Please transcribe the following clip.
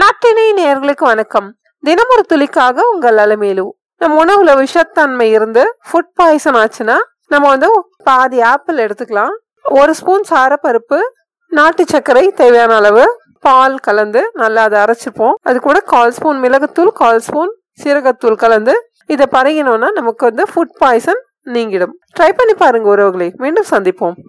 நாட்டினை நேர்களுக்கு வணக்கம். தினமொரு துளிக்காக உங்கள் அலமேலு. நம்ம உணவுல விஷத்தன்மை இருந்து ஃபுட் பாய்சன் ஆச்சுன்னா நம்ம வந்து பாதி ஆப்பிள் எடுத்துக்கலாம். ஒரு ஸ்பூன் சாரப்பருப்பு நாட்டு சர்க்கரை தேவையான அளவு பால் கலந்து நல்லா அதை அரைச்சிப்போம் அது கூட கால் ஸ்பூன் மிளகுத்தூள் கால் ஸ்பூன் சீரகத்தூள் கலந்து இதை பரகினோம்னா நமக்கு வந்து ஃபுட் பாய்சன் நீங்கிடும். ட்ரை பண்ணி பாருங்க உறவுகளை. மீண்டும் சந்திப்போம்.